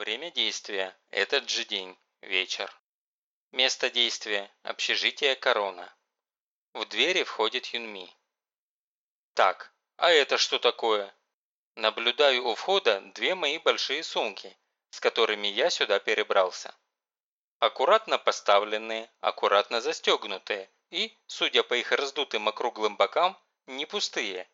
Время действия – этот же день, вечер. Место действия – общежитие Корона. В двери входит Юнми. Так, а это что такое? Наблюдаю у входа две мои большие сумки, с которыми я сюда перебрался. Аккуратно поставленные, аккуратно застегнутые и, судя по их раздутым округлым бокам, не пустые.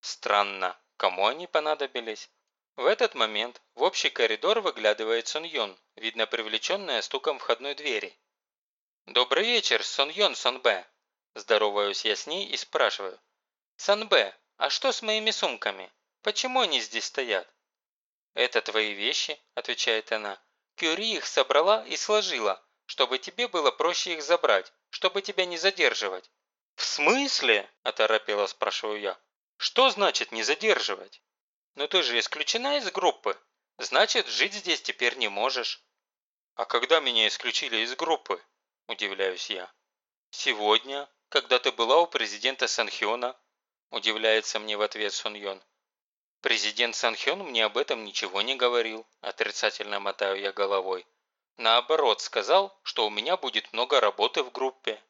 Странно, кому они понадобились? В этот момент в общий коридор выглядывает Сон Йон, видно привлеченная стуком входной двери. «Добрый вечер, Сон Йон, Сон Б!» Здороваюсь я с ней и спрашиваю. «Сон Б, а что с моими сумками? Почему они здесь стоят?» «Это твои вещи», – отвечает она. «Кюри их собрала и сложила, чтобы тебе было проще их забрать, чтобы тебя не задерживать». «В смысле?» – оторопело спрашиваю я. «Что значит не задерживать?» «Но ты же исключена из группы. Значит, жить здесь теперь не можешь». «А когда меня исключили из группы?» – удивляюсь я. «Сегодня, когда ты была у президента Санхёна», – удивляется мне в ответ Йон. «Президент Санхён мне об этом ничего не говорил», – отрицательно мотаю я головой. «Наоборот, сказал, что у меня будет много работы в группе».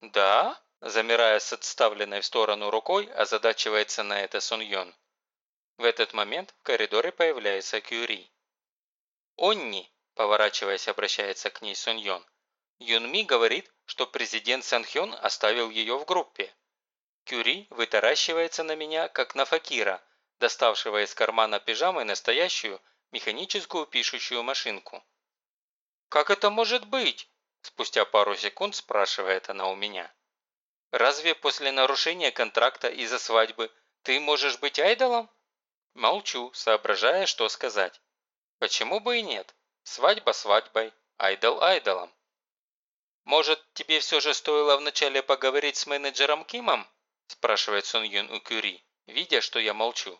«Да?» – замирая с отставленной в сторону рукой, озадачивается на это Сон Йон. В этот момент в коридоре появляется Кюри. «Онни», – поворачиваясь, обращается к ней Йон. Юнми говорит, что президент Санхён оставил ее в группе. Кюри вытаращивается на меня, как на факира, доставшего из кармана пижамы настоящую механическую пишущую машинку. «Как это может быть?» – спустя пару секунд спрашивает она у меня. «Разве после нарушения контракта из-за свадьбы ты можешь быть айдолом?» Молчу, соображая, что сказать. Почему бы и нет? Свадьба свадьбой, айдол айдолом. «Может, тебе все же стоило вначале поговорить с менеджером Кимом?» спрашивает Сон Юн у Кюри, видя, что я молчу.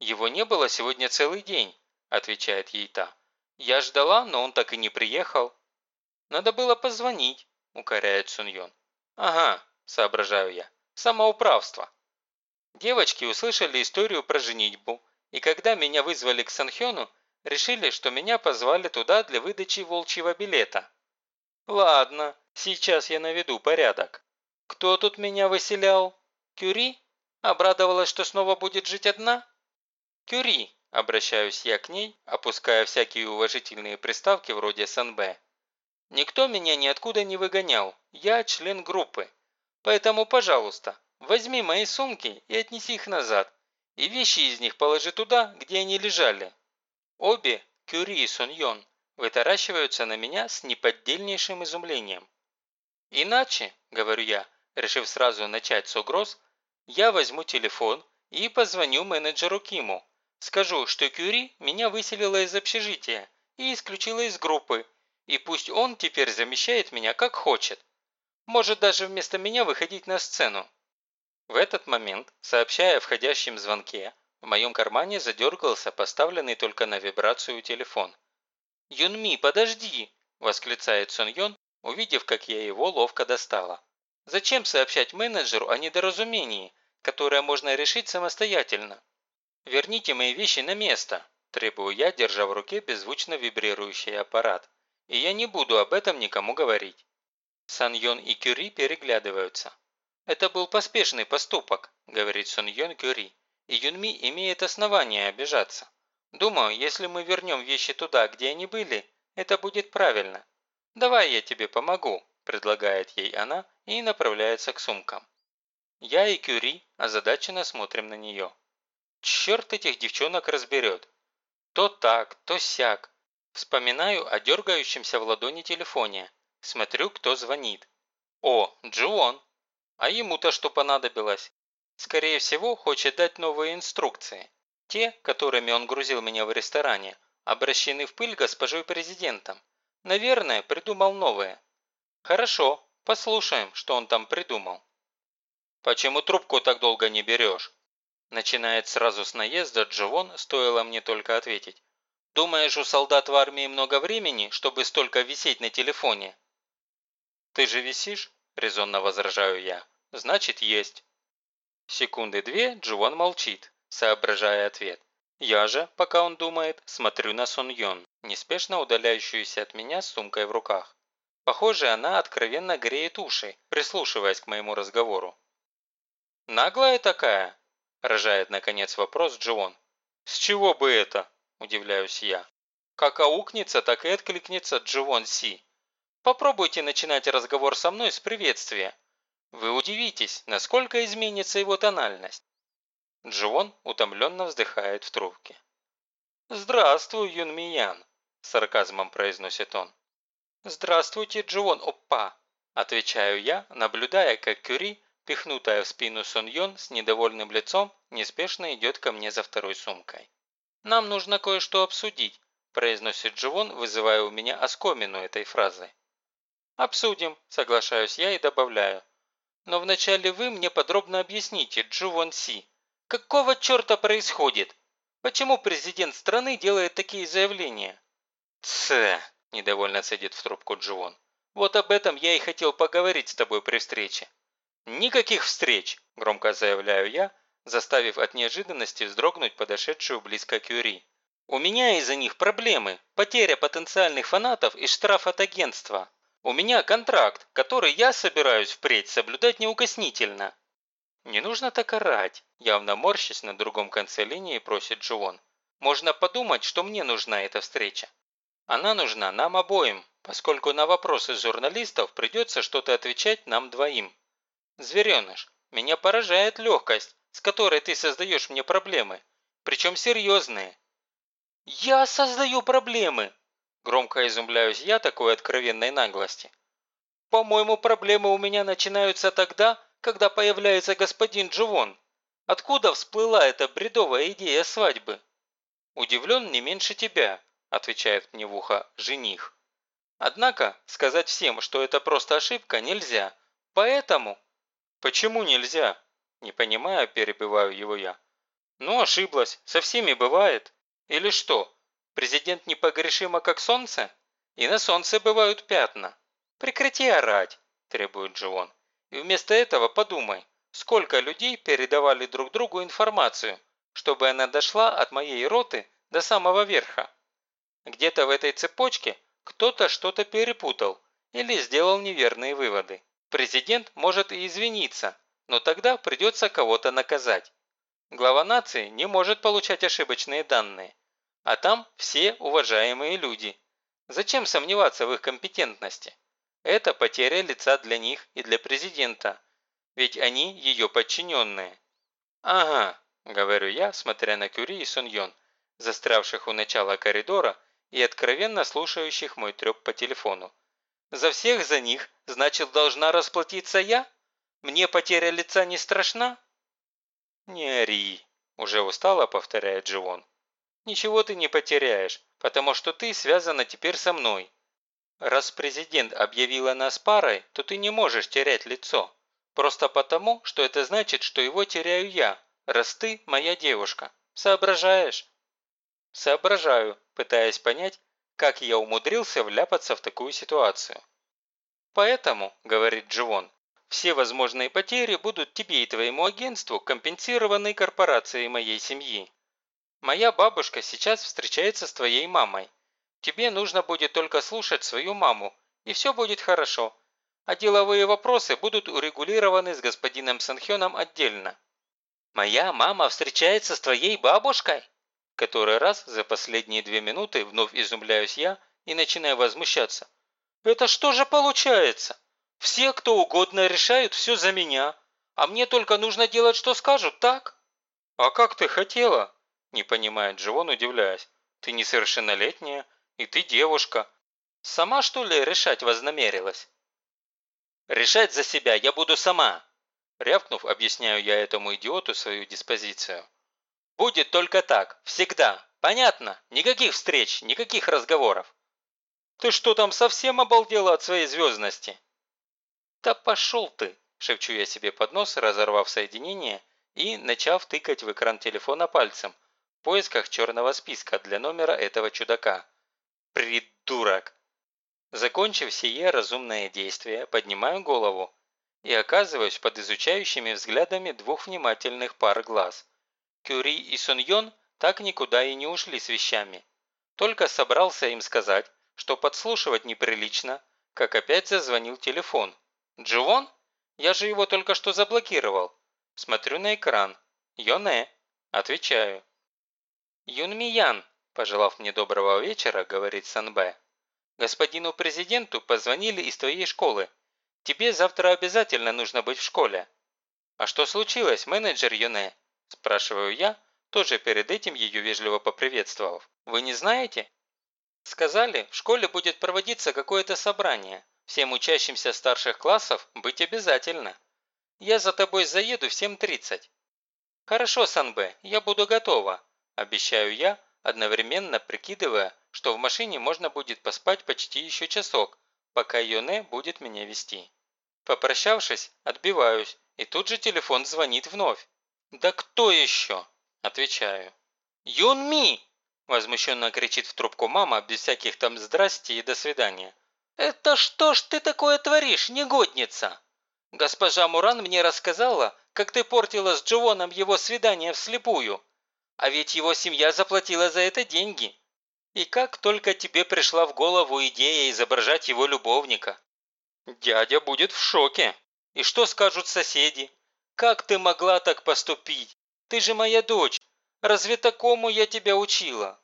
«Его не было сегодня целый день», отвечает ей та. «Я ждала, но он так и не приехал». «Надо было позвонить», укоряет Сун Юн. «Ага», соображаю я, самоуправство. Девочки услышали историю про женитьбу, и когда меня вызвали к Санхёну, решили, что меня позвали туда для выдачи волчьего билета. Ладно, сейчас я наведу порядок. Кто тут меня выселял? Кюри? Обрадовалась, что снова будет жить одна? Кюри, обращаюсь я к ней, опуская всякие уважительные приставки вроде СНБ. Никто меня ниоткуда не выгонял, я член группы. Поэтому, пожалуйста, Возьми мои сумки и отнеси их назад, и вещи из них положи туда, где они лежали. Обе, Кюри и Суньон, вытаращиваются на меня с неподдельнейшим изумлением. Иначе, говорю я, решив сразу начать с угроз, я возьму телефон и позвоню менеджеру Киму. Скажу, что Кюри меня выселила из общежития и исключила из группы, и пусть он теперь замещает меня как хочет. Может даже вместо меня выходить на сцену. В этот момент, сообщая о входящем звонке, в моем кармане задергался поставленный только на вибрацию телефон. «Юнми, подожди!» – восклицает Сон Йон, увидев, как я его ловко достала. «Зачем сообщать менеджеру о недоразумении, которое можно решить самостоятельно? Верните мои вещи на место!» – требую я, держа в руке беззвучно вибрирующий аппарат. «И я не буду об этом никому говорить». Сан Йон и Кюри переглядываются. «Это был поспешный поступок», – говорит Сон Йон Кюри, «и Юнми имеет основания обижаться. Думаю, если мы вернем вещи туда, где они были, это будет правильно. Давай я тебе помогу», – предлагает ей она и направляется к сумкам. Я и Кюри озадаченно смотрим на нее. Черт этих девчонок разберет. То так, то сяк. Вспоминаю о дергающемся в ладони телефоне. Смотрю, кто звонит. О, Джуон. А ему-то что понадобилось? Скорее всего, хочет дать новые инструкции. Те, которыми он грузил меня в ресторане, обращены в пыль госпожой президентом. Наверное, придумал новые. Хорошо, послушаем, что он там придумал. «Почему трубку так долго не берешь?» Начинает сразу с наезда Дживон, стоило мне только ответить. «Думаешь, у солдат в армии много времени, чтобы столько висеть на телефоне?» «Ты же висишь?» – резонно возражаю я. «Значит, есть». Секунды две Джуан молчит, соображая ответ. Я же, пока он думает, смотрю на Сон Йон, неспешно удаляющуюся от меня с сумкой в руках. Похоже, она откровенно греет уши, прислушиваясь к моему разговору. «Наглая такая?» – рожает, наконец, вопрос Джон. «С чего бы это?» – удивляюсь я. Как аукнется, так и откликнется Дживон Си. Попробуйте начинать разговор со мной с приветствия. Вы удивитесь, насколько изменится его тональность. Дживон утомленно вздыхает в трубке. «Здравствуй, Юн Миян», – сарказмом произносит он. «Здравствуйте, Дживон Оппа», – отвечаю я, наблюдая, как Кюри, пихнутая в спину Сон Йон с недовольным лицом, неспешно идет ко мне за второй сумкой. «Нам нужно кое-что обсудить», произносит Дживон, вызывая у меня оскомину этой фразы. «Обсудим», – соглашаюсь я и добавляю. «Но вначале вы мне подробно объясните, Дживон Си, какого черта происходит? Почему президент страны делает такие заявления?» «Тсс», – недовольно садит в трубку Дживон. «Вот об этом я и хотел поговорить с тобой при встрече». «Никаких встреч!» – громко заявляю я, заставив от неожиданности вздрогнуть подошедшую близко Кюри. У меня из-за них проблемы, потеря потенциальных фанатов и штраф от агентства. У меня контракт, который я собираюсь впредь соблюдать неукоснительно. Не нужно так орать, явно морщась на другом конце линии просит Джон. Можно подумать, что мне нужна эта встреча. Она нужна нам обоим, поскольку на вопросы журналистов придется что-то отвечать нам двоим. Звереныш, меня поражает легкость, с которой ты создаешь мне проблемы, причем серьезные. «Я создаю проблемы!» Громко изумляюсь я такой откровенной наглости. «По-моему, проблемы у меня начинаются тогда, когда появляется господин Дживон. Откуда всплыла эта бредовая идея свадьбы?» «Удивлен не меньше тебя», – отвечает мне в ухо жених. «Однако сказать всем, что это просто ошибка, нельзя. Поэтому...» «Почему нельзя?» Не понимаю, перебиваю его я. «Ну, ошиблась. Со всеми бывает. Или что, президент непогрешимо как солнце? И на солнце бывают пятна. Прекрати орать, требует Джон. И вместо этого подумай, сколько людей передавали друг другу информацию, чтобы она дошла от моей роты до самого верха. Где-то в этой цепочке кто-то что-то перепутал или сделал неверные выводы. Президент может и извиниться, но тогда придется кого-то наказать. Глава нации не может получать ошибочные данные. А там все уважаемые люди. Зачем сомневаться в их компетентности? Это потеря лица для них и для президента. Ведь они ее подчиненные. «Ага», – говорю я, смотря на Кюри и Суньон, застрявших у начала коридора и откровенно слушающих мой треп по телефону. «За всех за них, значит, должна расплатиться я? Мне потеря лица не страшна?» «Не ори», – уже устало повторяет Дживон. Ничего ты не потеряешь, потому что ты связана теперь со мной. Раз президент объявила нас парой, то ты не можешь терять лицо. Просто потому, что это значит, что его теряю я, раз ты моя девушка. Соображаешь? Соображаю, пытаясь понять, как я умудрился вляпаться в такую ситуацию. Поэтому, говорит Дживон, все возможные потери будут тебе и твоему агентству компенсированы корпорацией моей семьи. Моя бабушка сейчас встречается с твоей мамой. Тебе нужно будет только слушать свою маму, и все будет хорошо. А деловые вопросы будут урегулированы с господином Санхёном отдельно. Моя мама встречается с твоей бабушкой? Который раз за последние две минуты вновь изумляюсь я и начинаю возмущаться. Это что же получается? Все, кто угодно, решают все за меня, а мне только нужно делать, что скажут, так? А как ты хотела? Не понимает Дживон, удивляясь. Ты несовершеннолетняя, и ты девушка. Сама, что ли, решать вознамерилась? Решать за себя я буду сама. Рявкнув, объясняю я этому идиоту свою диспозицию. Будет только так, всегда. Понятно? Никаких встреч, никаких разговоров. Ты что там совсем обалдела от своей звездности? Да пошел ты, шепчу я себе под нос, разорвав соединение и начав тыкать в экран телефона пальцем, в поисках черного списка для номера этого чудака. Придурок! Закончив сие разумное действие, поднимаю голову и оказываюсь под изучающими взглядами двух внимательных пар глаз. Кюри и Суньон так никуда и не ушли с вещами. Только собрался им сказать, что подслушивать неприлично, как опять зазвонил телефон. «Дживон? Я же его только что заблокировал». Смотрю на экран. «Йоне». Отвечаю. «Юнмиян», пожелав мне доброго вечера, говорит Санбэ. «Господину президенту позвонили из твоей школы. Тебе завтра обязательно нужно быть в школе». «А что случилось, менеджер Йоне?» – спрашиваю я, тоже перед этим ее вежливо поприветствовав. «Вы не знаете?» «Сказали, в школе будет проводиться какое-то собрание. Всем учащимся старших классов быть обязательно. Я за тобой заеду в 7.30». «Хорошо, Санбэ, я буду готова», – обещаю я, одновременно прикидывая, что в машине можно будет поспать почти еще часок, пока Йоне будет меня вести. Попрощавшись, отбиваюсь, и тут же телефон звонит вновь. «Да кто еще?» – отвечаю. «Юнми!» – возмущенно кричит в трубку мама, без всяких там «здрасте» и «до свидания». «Это что ж ты такое творишь, негодница?» «Госпожа Муран мне рассказала, как ты портила с Дживоном его свидание вслепую. А ведь его семья заплатила за это деньги. И как только тебе пришла в голову идея изображать его любовника? Дядя будет в шоке. И что скажут соседи? Как ты могла так поступить? Ты же моя дочь. Разве такому я тебя учила?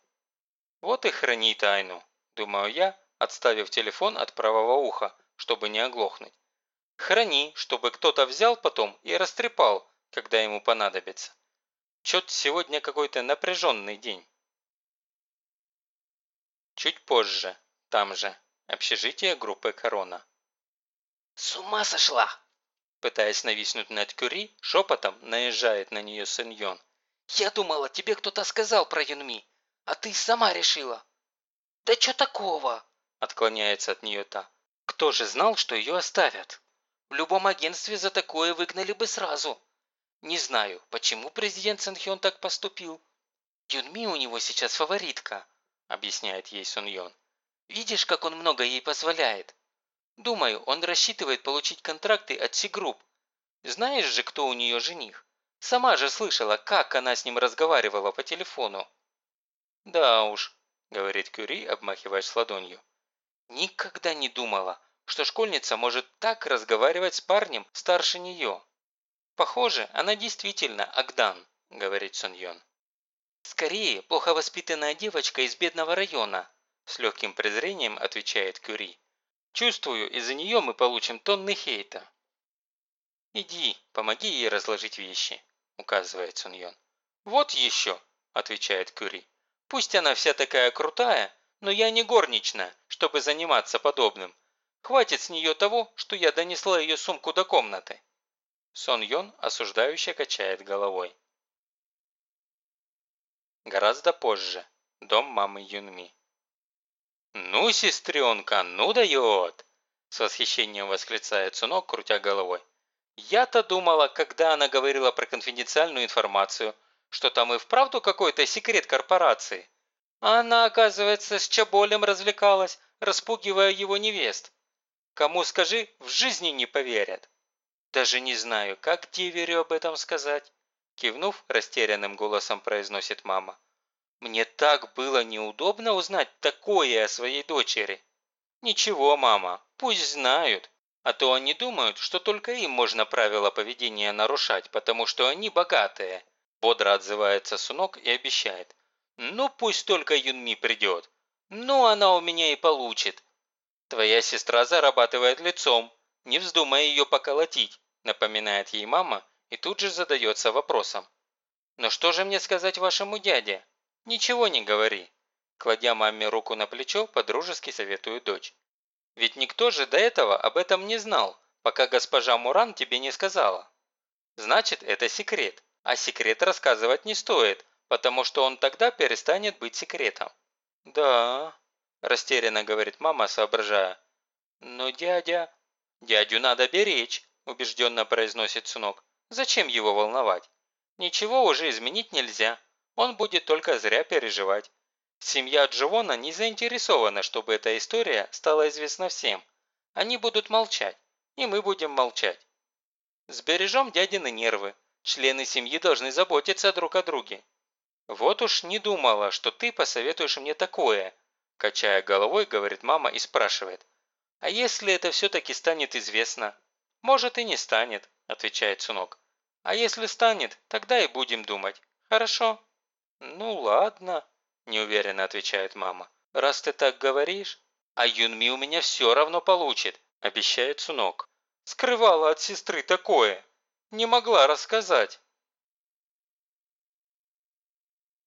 Вот и храни тайну, думаю я, отставив телефон от правого уха, чтобы не оглохнуть. Храни, чтобы кто-то взял потом и растрепал, когда ему понадобится. Чет сегодня какой-то напряженный день. Чуть позже, там же, общежитие группы «Корона». «С ума сошла!» Пытаясь нависнуть над Кюри, шепотом наезжает на нее Сэньон. «Я думала, тебе кто-то сказал про Юнми, а ты сама решила». «Да что такого?» Отклоняется от нее та. «Кто же знал, что ее оставят? В любом агентстве за такое выгнали бы сразу». Не знаю, почему президент Сэнхён так поступил. Юнми у него сейчас фаворитка, объясняет ей Сун. Видишь, как он много ей позволяет? Думаю, он рассчитывает получить контракты от Сигрупп. Знаешь же, кто у нее жених? Сама же слышала, как она с ним разговаривала по телефону. Да уж, говорит Кюри, обмахиваясь ладонью. Никогда не думала, что школьница может так разговаривать с парнем старше нее. «Похоже, она действительно Агдан», – говорит Сон Йон. «Скорее, плохо воспитанная девочка из бедного района», – с легким презрением отвечает Кюри. «Чувствую, из-за нее мы получим тонны хейта». «Иди, помоги ей разложить вещи», – указывает Сон Йон. «Вот еще», – отвечает Кюри. «Пусть она вся такая крутая, но я не горничная, чтобы заниматься подобным. Хватит с нее того, что я донесла ее сумку до комнаты». Сон Йон осуждающе качает головой. Гораздо позже. Дом мамы Юнми. «Ну, сестренка, ну дает!» С восхищением восклицает Сунок, крутя головой. «Я-то думала, когда она говорила про конфиденциальную информацию, что там и вправду какой-то секрет корпорации. А она, оказывается, с Чаболем развлекалась, распугивая его невест. Кому скажи, в жизни не поверят. «Даже не знаю, как деверю об этом сказать?» Кивнув, растерянным голосом произносит мама. «Мне так было неудобно узнать такое о своей дочери». «Ничего, мама, пусть знают, а то они думают, что только им можно правила поведения нарушать, потому что они богатые». Бодро отзывается Сунок и обещает. «Ну пусть только Юнми придет. Ну она у меня и получит. Твоя сестра зарабатывает лицом, не вздумай ее поколотить напоминает ей мама и тут же задается вопросом. «Но что же мне сказать вашему дяде?» «Ничего не говори», кладя маме руку на плечо, подружески советует дочь. «Ведь никто же до этого об этом не знал, пока госпожа Муран тебе не сказала. Значит, это секрет, а секрет рассказывать не стоит, потому что он тогда перестанет быть секретом». «Да», – растерянно говорит мама, соображая. «Но дядя...» «Дядю надо беречь», убежденно произносит сынок. Зачем его волновать? Ничего уже изменить нельзя. Он будет только зря переживать. Семья Дживона не заинтересована, чтобы эта история стала известна всем. Они будут молчать, и мы будем молчать. Сбережем дядины нервы. Члены семьи должны заботиться друг о друге. «Вот уж не думала, что ты посоветуешь мне такое», качая головой, говорит мама и спрашивает. «А если это все-таки станет известно?» «Может и не станет», отвечает сынок. «А если станет, тогда и будем думать. Хорошо?» «Ну ладно», неуверенно отвечает мама. «Раз ты так говоришь, а Юнми у меня все равно получит», обещает Сунок. «Скрывала от сестры такое. Не могла рассказать».